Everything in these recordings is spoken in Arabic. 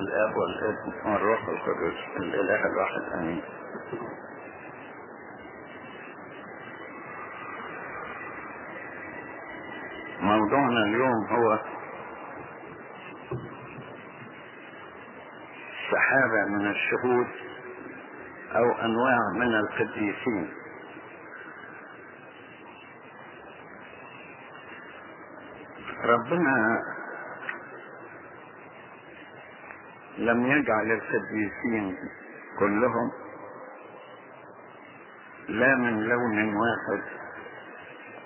الآب والابن والروح القدس الإله الواحد. آمين. موضوعنا اليوم هو سحابة من الشهود أو أنواع من القديسين. ربنا لم يجعل القديسين كلهم لا من لون واحد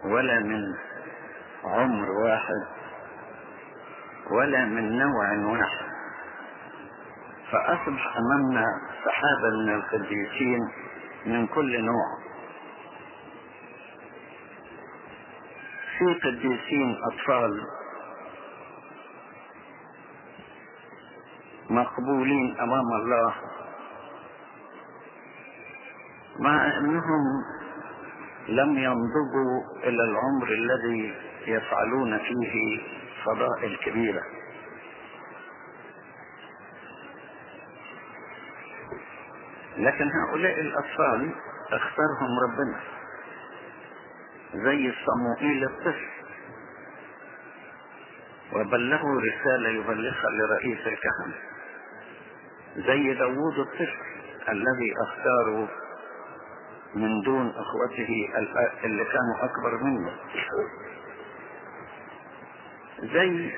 ولا من عمر واحد ولا من نوع واحد. فأصبح أمامنا سحابة من القديسين من كل نوع. في قديسين أطفال مقبولين أمام الله. مع أنهم لم ينضجوا إلى العمر الذي يفعلون فيه فضائل كبيرة. لكن هؤلاء الأطفال اختارهم ربنا. زي صموئيل الطفل. وبلغوا رسالة يبلغها لرئيس الكهنة. زي داوود الطفل الذي اختاروا من دون أخوته اللي كانوا أكبر منه. زي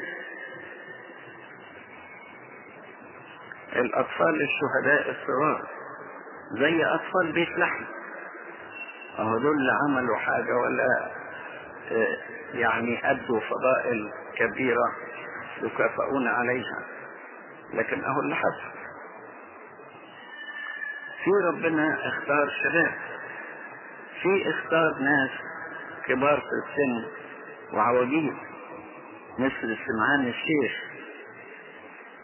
الأطفال الشهداء الصغار زي أطفال بيت لحم. اهو دول عملوا حاجة ولا يعني أدوا فضائل كبيرة يكافئون عليها. لكن اهو اللي حصل في ربنا اختار شباب؟ في اختار ناس كبار في السن وعواجيز مثل سمعان الشيخ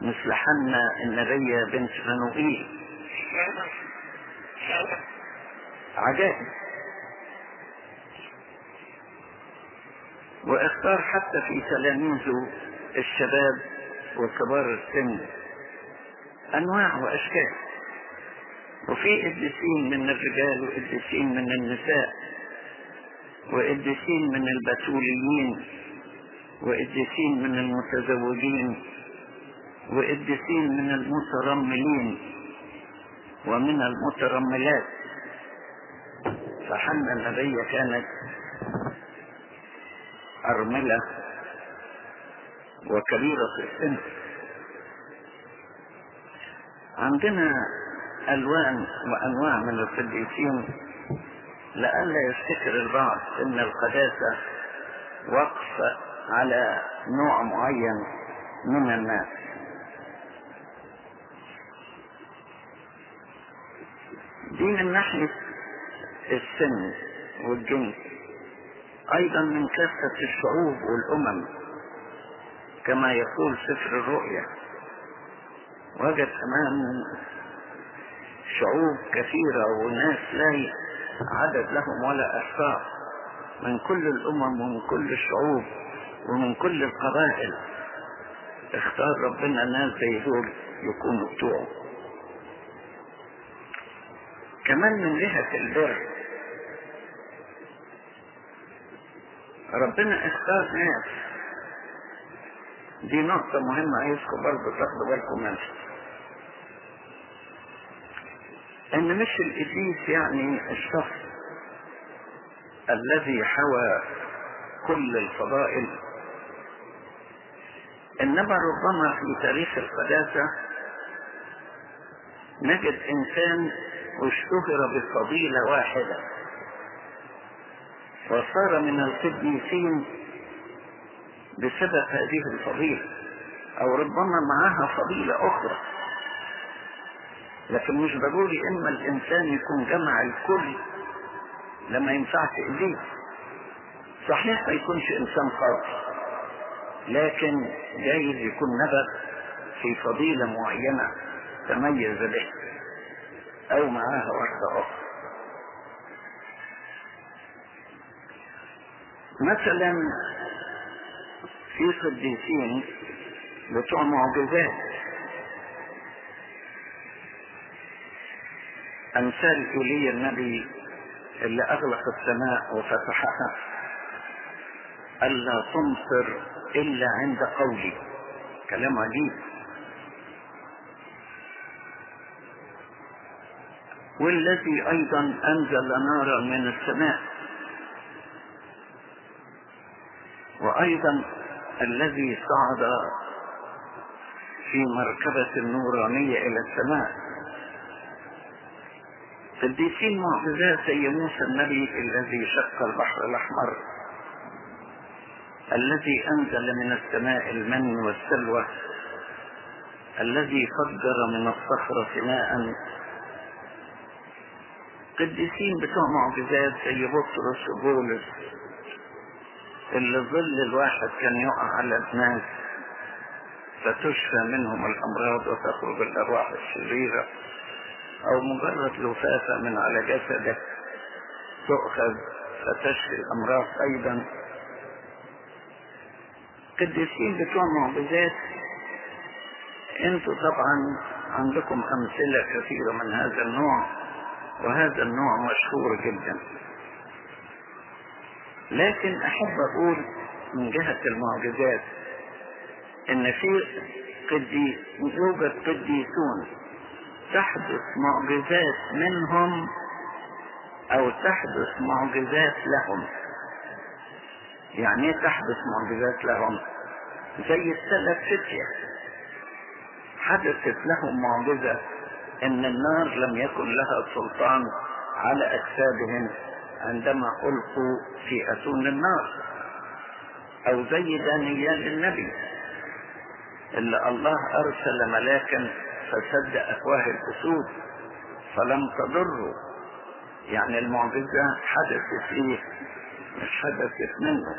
مثل حنا النبية بنت فنوئيل عجائب. واختار حتى في تلاميذه الشباب وكبار السن أنواع وأشكال. وفي قديسين من الرجال وقديسين من النساء وقديسين من البتوليين وقديسين من المتزوجين وقديسين من المترملين ومن المترملات. فحنا النبية كانت أرملة وكبيرة السن. عندنا ألوان وأنواع من القديسين لئلا يفتكر البعض أن القداسة وقف على نوع معين من الناس. دي من ناحية السن والجنس أيضا من كافة الشعوب والأمم كما يقول سفر الرؤيا وجد أمام شعوب كثيرة وناس لا عدد لهم ولا إحصاء. من كل الأمم ومن كل الشعوب ومن كل القبائل. اختار ربنا ناس زي دول يكونوا بتوعه. كمان من جهة البر. ربنا اختار ناس. دي نقطة مهمة عايزكم برضه تاخدوا بالكم منها. إن مش القديس يعني الشخص الذي حوى كل الفضائل إنما ربما في تاريخ القداسة نجد إنسان اشتهر بفضيلة واحدة وصار من القديسين بسبب هذه الفضيلة أو ربما معها فضيلة أخرى. لكن مش ضروري إما الإنسان يكون جمع الكل لما ينفعش ايديه صحيح ما يكونش إنسان خاطئ لكن جايز يكون نبغ في فضيلة معينة تميز به أو معاها واحدة أخرى. مثلا في قديسين بتوع معجزات أمثال إيليا النبي اللي أغلق السماء وفتحها. ألا تمطر إلا عند قولي. كلام عجيب. والذي أيضا أنزل نارا من السماء. وأيضا الذي صعد في مركبة نورانية إلى السماء. قديسين معجزات زي موسى النبي الذي شق البحر الأحمر الذي أنزل من السماء المن والسلوى الذي فجر من الصخرة ماء قديسين بتوع معجزات زي بطرس وبولس اللي ظل الواحد كان يقع على الناس فتشفى منهم الأمراض وتخرج الأرواح الشريرة. أو مجرد لفافة من على جسدك تؤخذ فتشفي الأمراض أيضا. قديسين بتوع معجزات أنتوا طبعا عندكم أمثلة كثيرة من هذا النوع وهذا النوع مشهور جدا. لكن أحب أقول من جهة المعجزات إن في قديس يوجد قديسون تحدث معجزات منهم أو تحدث معجزات لهم. يعني إيه تحدث معجزات لهم؟ زي الثلاث فتية حدثت لهم معجزة إن النار لم يكن لها سلطان على أجسادهم عندما ألقوا في أتون النار أو زي دانيال النبي اللي الله أرسل ملاكا فسد أفواه الأسود فلم تضره. يعني المعجزة حدثت فيه مش حدثت منه.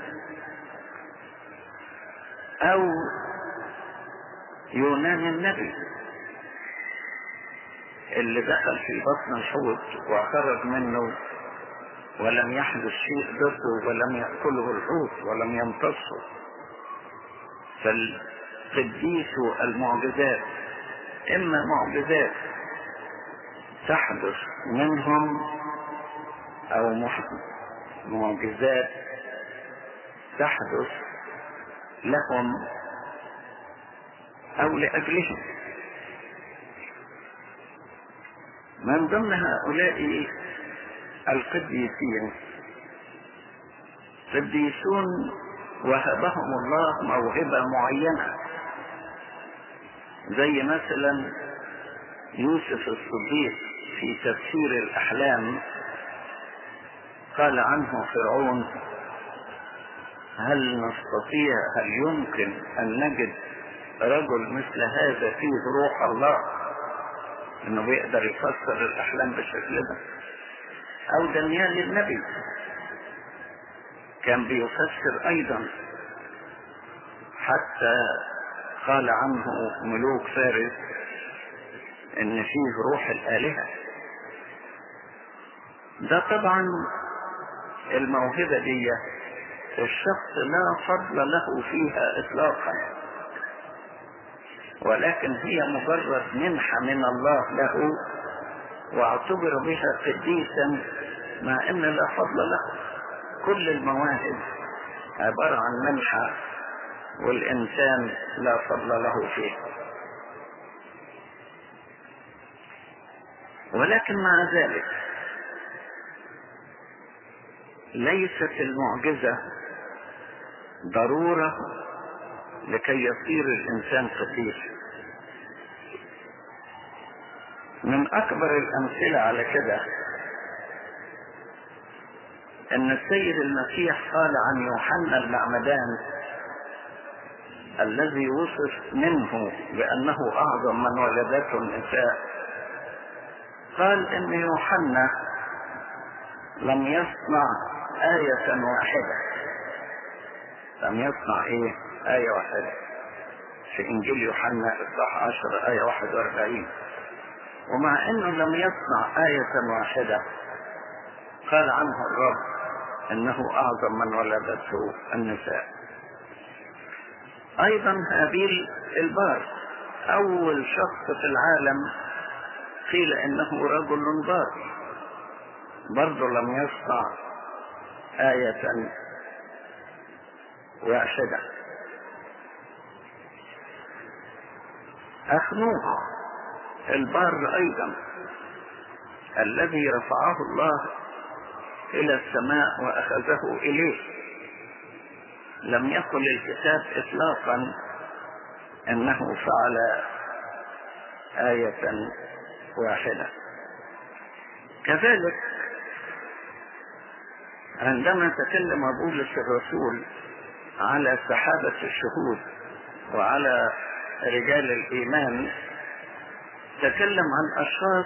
أو يونان النبي اللي دخل في بطن الحوت وخرج منه ولم يحدث شيء ضده ولم يأكله الحوت ولم يمتصه. فالقديس المعجزات إما معجزات تحدث منهم أو معجزات تحدث لهم أو لأجلهم. من ضمن هؤلاء القديسين قديسون وهبهم الله موهبة معينة. زي مثلا يوسف الصديق في تفسير الأحلام قال عنه فرعون هل نستطيع هل يمكن أن نجد رجل مثل هذا فيه روح الله؟ إنه بيقدر يفسر الأحلام بالشكل ده. أو دانيال النبي كان بيفسر أيضا حتى قال عنه ملوك فارس إن فيه روح الآلهة. ده طبعا الموهبة دي الشخص لا فضل له فيها اطلاقا ولكن هي مجرد منحة من الله له واعتبر بها قديسا مع إن لا فضل له. كل المواهب عبارة عن منحة والإنسان لا فضل له فيه. ولكن مع ذلك ليست المعجزة ضرورة لكي يصير الإنسان قديس من أكبر الأمثلة على كده أن السيد المسيح قال عن يوحنا المعمدان الذي وصف منه بأنه أعظم من ولدته النساء. قال إن يوحنا لم يصنع آية واحدة. لم يصنع إيه؟ آية واحدة. في إنجيل يوحنا إصحاح 10 آية 41 ومع أنه لم يصنع آية واحدة قال عنه الرب أنه أعظم من ولدته النساء. أيضا هابيل البار أول شخص في العالم قيل إنه رجل بار. برضه لم يصنع آية واحدة. أخنوخ البار أيضا الذي رفعه الله إلى السماء وأخذه إليه. لم يقل الكتاب إطلاقا أنه فعل آية واحدة. كذلك عندما تكلم بولس الرسول على سحابة الشهود وعلى رجال الإيمان تكلم عن أشخاص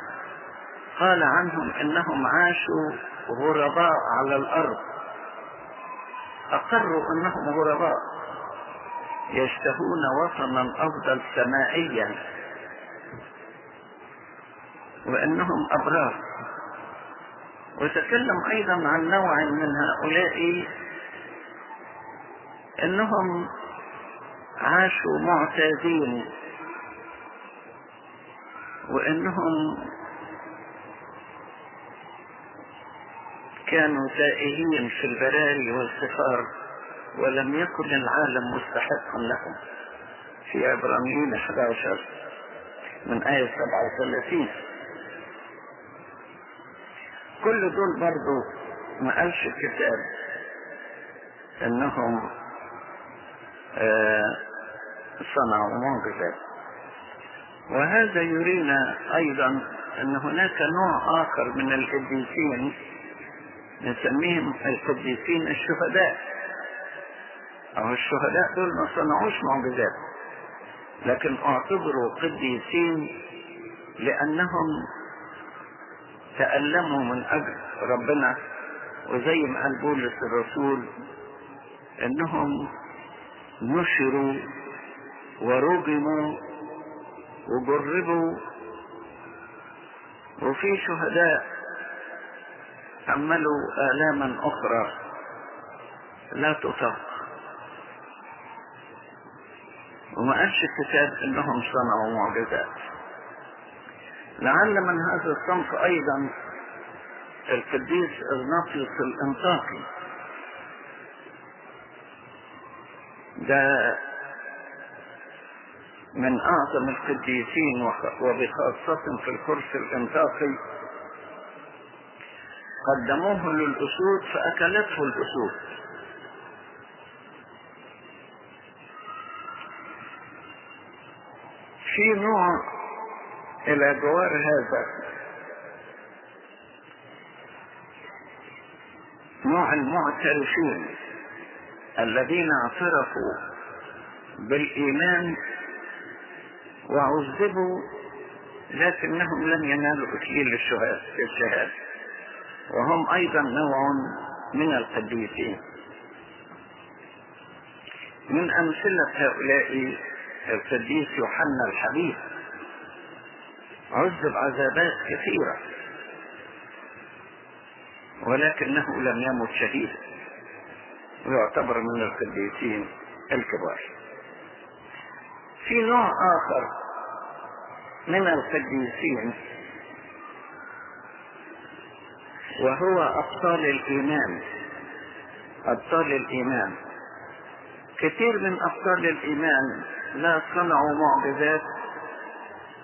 قال عنهم إنهم عاشوا غرباء على الأرض. أقروا أنهم غرباء. يشتهون وطنا أفضل سمائيا. وأنهم أبرار. وتكلم أيضا عن نوع من هؤلاء أنهم عاشوا معتادين. وأنهم كانوا تائهين في البراري والصفار ولم يكن العالم مستحقا لهم. في عبرانيين 11 من آية 37 كل دول برضو ما قالش الكتاب إنهم آه صنعوا معجزات. وهذا يرينا أيضا إن هناك نوع آخر من القديسين نسميهم القديسين الشهداء. أو الشهداء دول ما صنعوش معجزات لكن اعتبروا قديسين لأنهم تألموا من أجل ربنا وزي ما قال بولس الرسول إنهم نشروا ورجموا وجربوا. وفي شهداء حملوا آلاما أخرى. لا تطاق وما قالش الكتاب إنهم صنعوا معجزات. لعل من هذا الصنف أيضا القديس إغناطيوس الأنطاكي. ده من أعظم القديسين وبخاصة في الكرسي الأنطاكي قدموه للأسود فأكلته الأسود. في نوع إلى جوار هذا. نوع المعترفين الذين اعترفوا بالإيمان وعذبوا لكنهم لم ينالوا اكليل الشهادة. وهم أيضا نوع من القديسين. من أمثلة هؤلاء القديس يوحنا الحبيب عذب عذابات كثيرة ولكنه لم يمت شهيدا ويعتبر من القديسين الكبار. في نوع آخر من القديسين وهو أبطال الإيمان. أبطال الإيمان. كثير من أبطال الإيمان لا صنعوا معجزات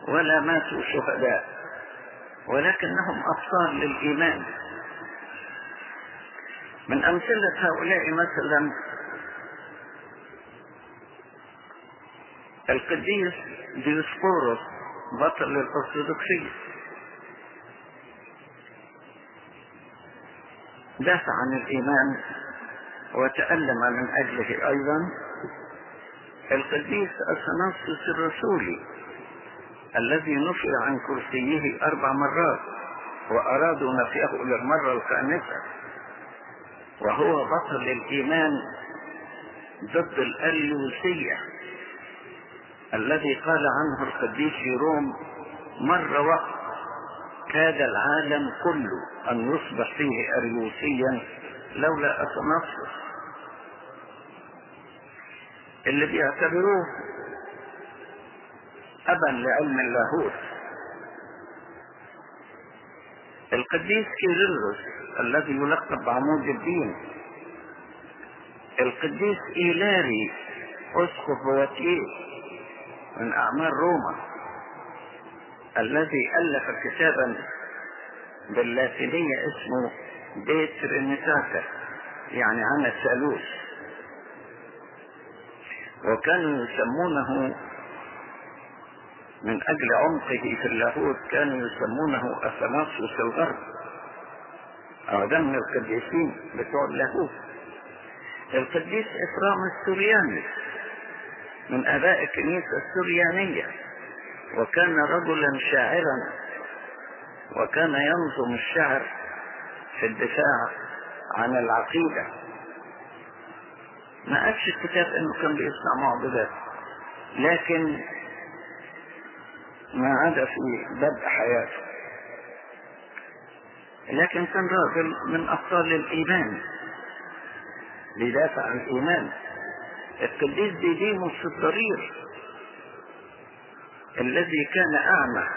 ولا ماتوا شهداء ولكنهم أبطال للإيمان. من أمثلة هؤلاء مثلا القديس ديوسبوروس بطل الأرثوذكسية. دافع عن الإيمان وتألم من أجله أيضا. القديس أثناسيوس الرسولي الذي نفي عن كرسيه أربع مرات وأرادوا نفيه للمرة الخامسة وهو بطل الإيمان ضد الأليوسية الذي قال عنه القديس روم مرة وقت كاد العالم كله أن يصبح فيه أريوسيا لولا أثناسيوس اللي بيعتبروه أبا لعلم اللاهوت. القديس كيرلس الذي يلقب بعمود الدين. القديس إيلاري أسقف بواتيه من أعمال روما. الذي ألف كتابا باللاتينية اسمه بيت رينيساتا يعني عن الثالوث وكانوا يسمونه من أجل عمقه في اللاهوت كانوا يسمونه أثناسيوس الغرب أو ده من القديسين بتوع اللاهوت. القديس إكرام السورياني من آباء الكنيسة السريانية. وكان رجلا شاعرا وكان ينظم الشعر في الدفاع عن العقيدة. ما قالش الكتاب إنه كان بيصنع معجزات لكن ما عدا في بدء حياته. لكن كان راجل من أبطال الإيمان بيدافع عن الإيمان. القديس ديديموس الضرير. الذي كان أعمى.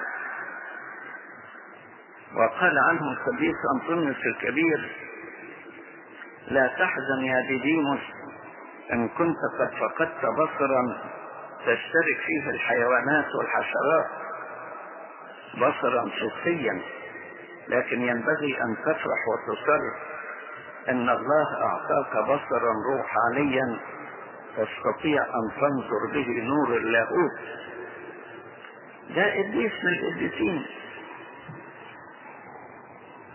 وقال عنه القديس أنطونيوس الكبير لا تحزن يا ديديموس إن كنت قد فقدت بصرا تشترك فيه الحيوانات والحشرات. بصرا صحيا لكن ينبغي أن تفرح وتصر إن الله أعطاك بصرا روحانيا تستطيع أن تنظر به نور اللاهوت. ده إبليس من القديسين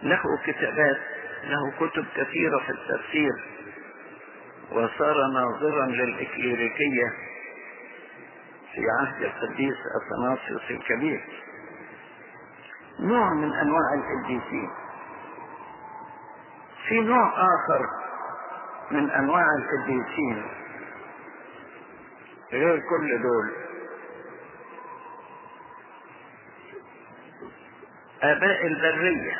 له كتابات له كتب كثيرة في التفسير. وصار ناظرا للإكليريكية في عهد القديس أثناسيوس الكبير. نوع من أنواع القديسين في نوع آخر من أنواع القديسين غير كل دول. آباء البرية.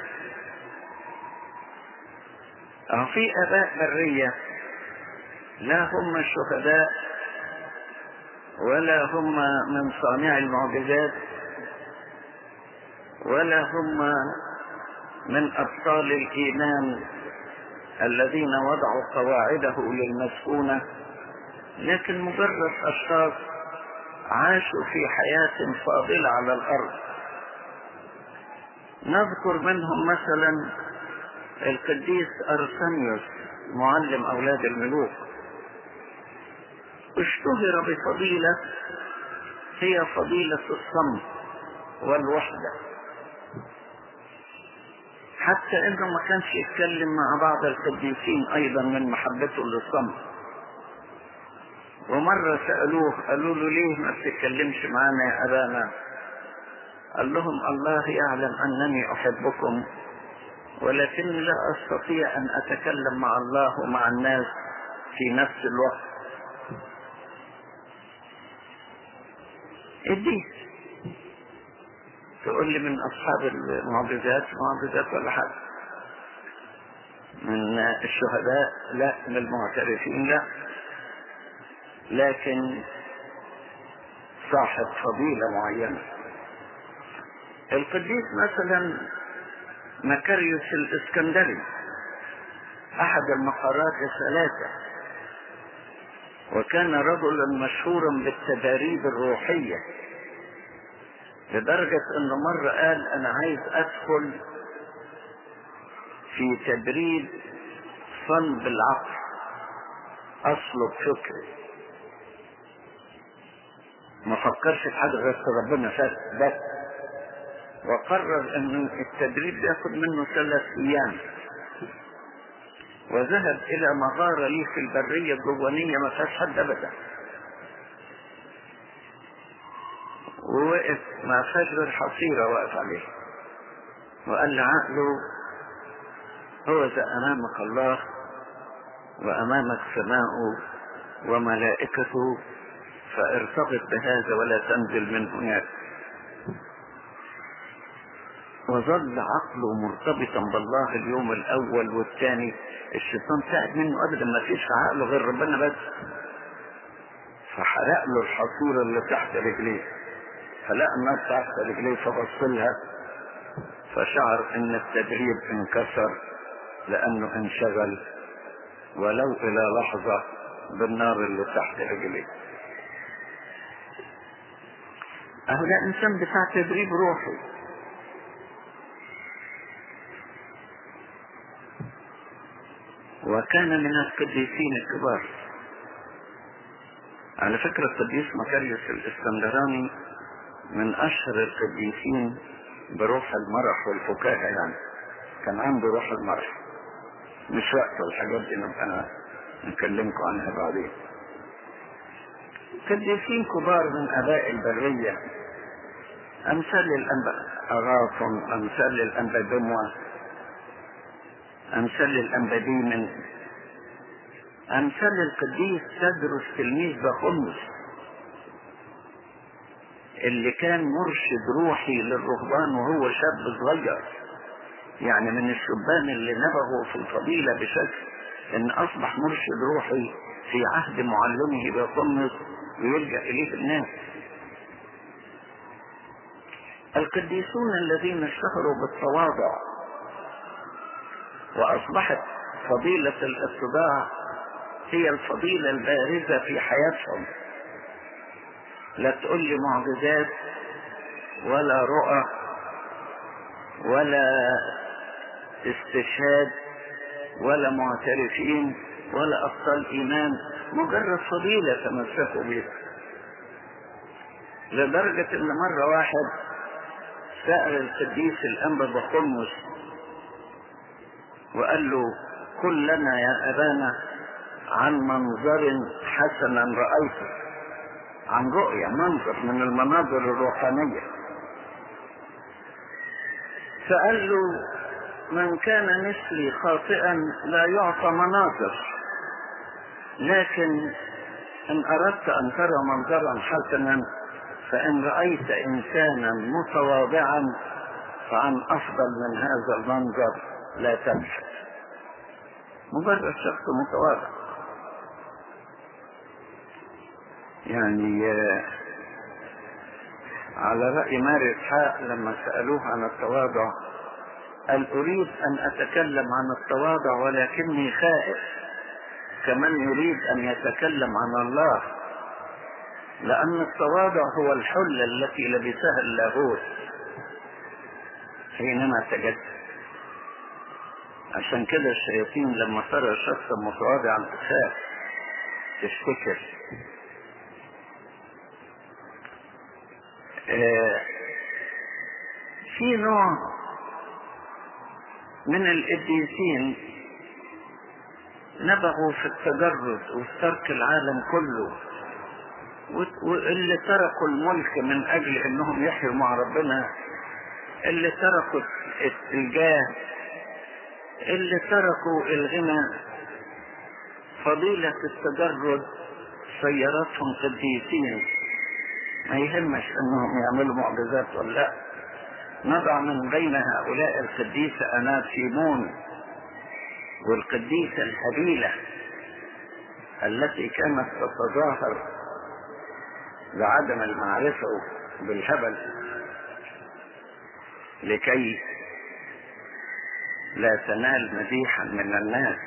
أو في آباء برية. لا هم الشهداء ولا هم من صانع المعجزات ولا هم من أبطال الإيمان الذين وضعوا قواعده للمسكونة. لكن مجرد أشخاص عاشوا في حياة فاضلة على الأرض. نذكر منهم مثلا القديس أرسنيوس معلم أولاد الملوك. اشتهر بفضيلة هي فضيلة الصمت والوحدة. حتى إنه ما كانش يتكلم مع بعض القديسين أيضا من محبته للصمت. ومرة سألوه قالوا له ليه ما بتتكلمش معانا يا أبانا؟ قال لهم الله يعلم أنني أحبكم ولكني لا أستطيع أن أتكلم مع الله ومع الناس في نفس الوقت. اديه تقول لي من أصحاب المعجزات معجزات ولا حاجة؟ من الشهداء؟ لا من المعترفين لا. لكن صاحب فضيلة معينة. القديس مثلا مكاريوس الإسكندري أحد المقارات الثلاثة. وكان رجلا مشهورا بالتداريب الروحية لدرجة انه مرة قال أنا عايز أدخل في تدريب صلب العقل اصلب فكري ما فكرش في حاجة غير ربنا فات بس وقرر أن التدريب ياخد منه ثلاث أيام. وذهب إلى مغارة ليه في البرية الجوانية ما فيهاش حد ابدا. ووقف مع فجر حصيرة واقف عليه. وقال لعقله هو ذا أمامك الله وأمامك سماؤه وملائكته فارتبط بهذا ولا تنزل من هناك. وظل عقله مرتبطا بالله اليوم الأول والثاني. الشيطان ساعد منه ابدا ما فيش في عقله غير ربنا بس. فحرق له الحصيرة اللي تحت رجليه. فلقى النار تحت رجليه فبص لها فشعر إن التدريب انكسر لأنه انشغل. ولو إلى لحظة بالنار اللي تحت رجليه. اهو ده انسان بتاع تدريب روحي. وكان من القديسين الكبار. على فكرة القديس مكاريوس الإسكندراني من أشهر القديسين بروح المرح والفكاهة يعني. كان عنده روح المرح. مش وقت الحاجات دي نبقى نكلمكم عنها بعدين. قديسين كبار من أباء البرية. أمثال الانبا أغاثم أمثال الانبا دموة أمثال الانبا ديمن أمثال القديس تدرس تلميذ بخمس اللي كان مرشد روحي للرهبان وهو شاب صغير. يعني من الشبان اللي نبغوا في الفضيلة بشكل إن أصبح مرشد روحي في عهد معلمه بقمص ويلجأ إليه الناس. القديسون الذين اشتهروا بالتواضع وأصبحت فضيلة الاتباع هي الفضيلة البارزة في حياتهم. لا تقول لي معجزات ولا رؤى ولا استشهاد ولا معترفين ولا أبطال إيمان. مجرد فضيلة تمسكوا بها لدرجة إن مرة واحد سأل القديس الأنبا بخمس وقال له قل لنا يا أبانا عن منظر حسنا رأيته عن رؤية منظر من المناظر الروحانية. فقال له من كان مثلي خاطئا لا يعطى مناظر. لكن إن أردت أن ترى منظرا حسنا فإن رأيت انسانا متواضعا فعن أفضل من هذا المنظر. لا تبحث مجرد شخص متواضع. يعني على رأي ماري إسحاق لما سألوه عن التواضع قال أريد أن أتكلم عن التواضع ولكني خائف كمن يريد أن يتكلم عن الله لأن التواضع هو الحلة التي لبسها اللاهوت حينما تجدد عشان كده الشياطين لما ترى شخصا متواضعا تخاف تفتكر؟ آه في نوع من القديسين نبغوا في التجرد وفي ترك العالم كله واللي تركوا الملك من أجل إنهم يحيوا مع ربنا اللي تركوا الجاه اللي تركوا الغنى فضيلة التجرد سيرتهم قديسين. ما يهمش إنهم يعملوا معجزات ولا لا. نضع من بين هؤلاء القديسة أناسيمون والقديسة الهبيلة التي كانت تتظاهر بعدم المعرفة بالهبل لكي لا تنال مديحا من الناس.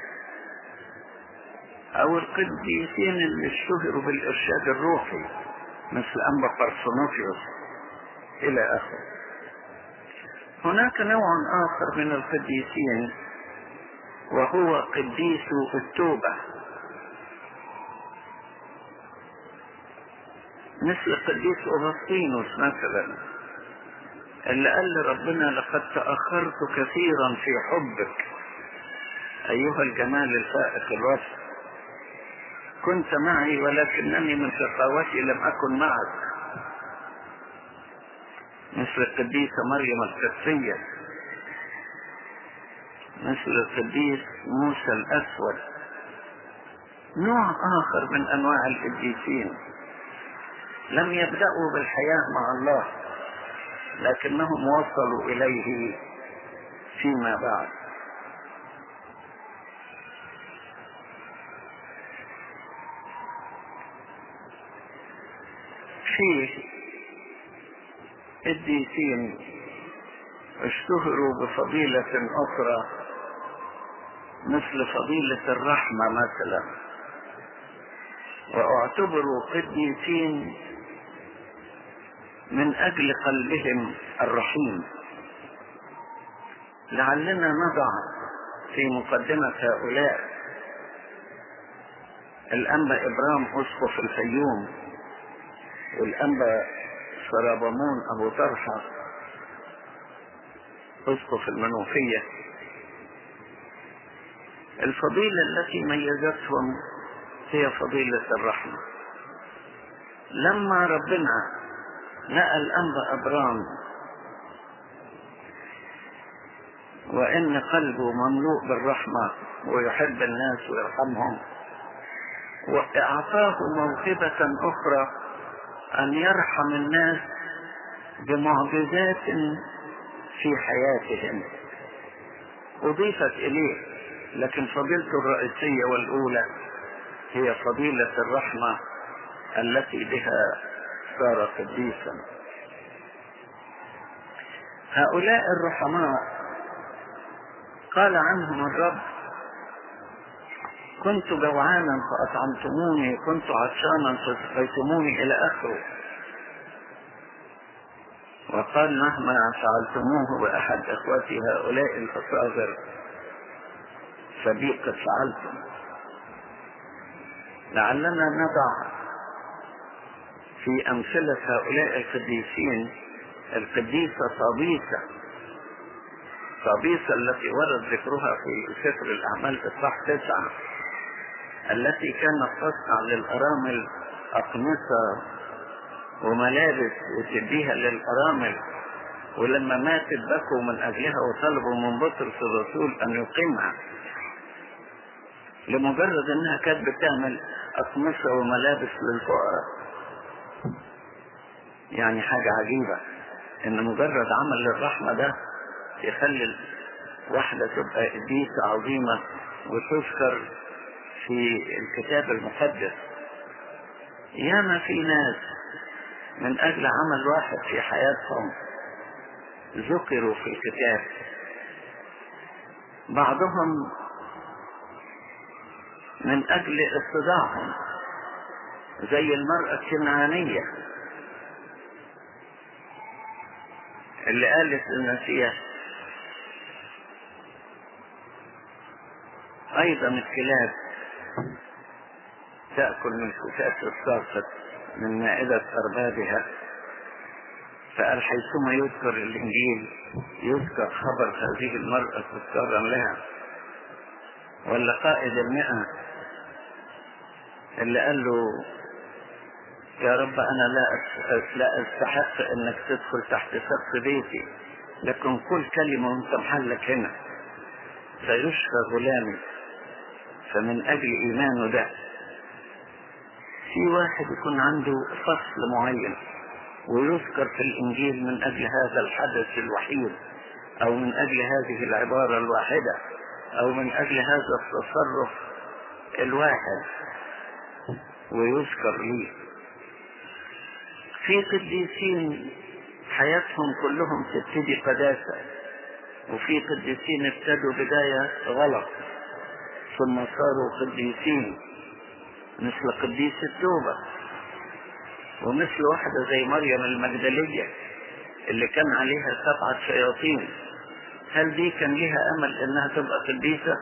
أو القديسين اللي اشتهروا بالإرشاد الروحي مثل انبا بارسونوفيوس إلى آخره. هناك نوع آخر من القديسين وهو قديس التوبة. مثل القديس أغسطينوس مثلا. اللي قال لربنا لقد تأخرت كثيرا في حبك. أيها الجمال الفائق الوصف كنت معي ولكنني من شقاوتي لم أكن معك. مثل القديسة مريم القدسية. مثل القديس موسى الأسود. نوع آخر من أنواع القديسين. لم يبدأوا بالحياة مع الله. لكنهم وصلوا إليه فيما بعد. فيه قديسين اشتهروا بفضيلة أخرى مثل فضيلة الرحمة مثلا. وأعتبروا قديسين من أجل قلبهم الرحيم. لعلنا نضع في مقدمة هؤلاء. الأنبا إبرام أسقف الفيوم. والأنبا سرابمون أبو طرحة. أسقف المنوفية. الفضيلة التي ميزتهم هي فضيلة الرحمة. لما ربنا لقى الأنبا أبرام. وإن قلبه مملوء بالرحمة ويحب الناس ويرحمهم. وأعطاه موهبة أخرى أن يرحم الناس بمعجزات في حياتهم. أضيفت إليه لكن فضيلته الرئيسية والأولى هي فضيلة الرحمة التي بها صار قديسا هؤلاء الرحماء قال عنهم الرب كنت جوعانا فأطعمتموني كنت عطشانا فسقيتموني إلى آخره. وقال مهما فعلتموه بأحد إخوتي هؤلاء الأصاغر فبي قد فعلتم. لعلنا نضع في أمثلة هؤلاء القديسين القديسة صبيسة صبيسة التي ورد ذكرها في سفر الأعمال إصحاح تسعة التي كانت تصنع للأرامل أقمصة وملابس وتديها للأرامل ولما ماتت بكوا من أجلها وطلبوا من بطرس الرسول أن يقيمها. لمجرد أنها كانت بتعمل أقمصة وملابس للفقراء. يعني حاجة عجيبة إن مجرد عمل للرحمة ده يخلي واحدة تبقى قديسة عظيمة وتذكر في الكتاب المقدس. ياما في ناس من أجل عمل واحد في حياتهم ذكروا في الكتاب. بعضهم من أجل اتضاعهم زي المرأة الكنعانية. اللي قالت المسيح. أيضا الكلاب تأكل من فتاة الساقط من مائدة أربابها فقال حيثما يذكر الإنجيل يذكر خبر هذه المرأة تذكارا لها. ولا قائد المئة اللي قال له يا رب أنا لا لا أستحق أنك تدخل تحت سقف بيتي لكن كل كلمة وأنت محلك هنا. سيشفى غلامي فمن أجل إيمانه ده في واحد يكون عنده فصل معين ويذكر في الإنجيل من أجل هذا الحدث الوحيد أو من أجل هذه العبارة الواحدة أو من أجل هذا التصرف الواحد. ويذكر ليه في قديسين حياتهم كلهم تبتدي قداسة وفي قديسين ابتدوا بداية غلط ثم صاروا قديسين مثل قديس التوبة ومثل واحدة زي مريم المجدلية اللي كان عليها سبعة شياطين هل دي كان لها أمل إنها تبقى قديسة؟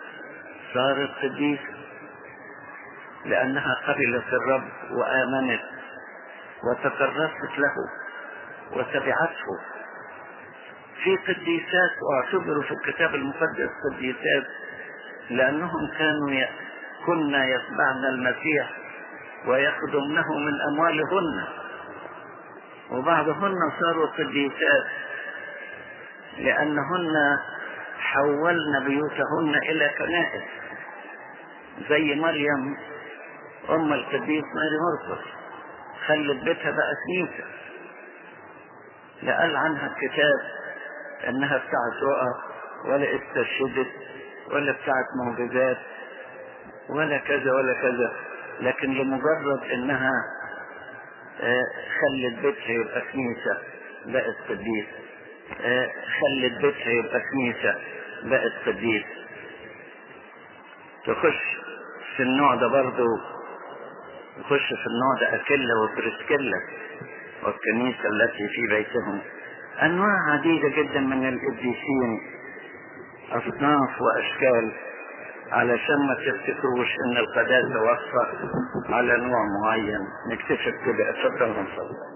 صارت قديسة لأنها قبلت الرب وآمنت وتكرست له وتبعته. في قديسات واعتبروا في الكتاب المقدس قديسات لأنهم كانوا ي... كنا يتبعن المسيح ويخدمنه من أموالهن. وبعضهن صاروا قديسات لأنهن حولن بيوتهن إلى كنائس زي مريم أم القديس ماري مرقس خلت بيتها بقى كنيسة لا قال عنها الكتاب إنها بتاعت رؤى ولا استشهدت ولا بتاعت معجزات ولا كذا ولا كذا. لكن لمجرد إنها خلت بيتها يبقى كنيسة بقت قديسة آه، خلت بيتها يبقى كنيسة بقت قديس. تخش في النوع ده برضه يخش في النوع ده أكلة وبرسكلة والكنيسة التي في بيتهم. أنواع عديدة جدا من القديسين أصناف وأشكال علشان ما تفتكروش إن القداسة واقفة على نوع معين. نكتشف كده اتفضل فضلك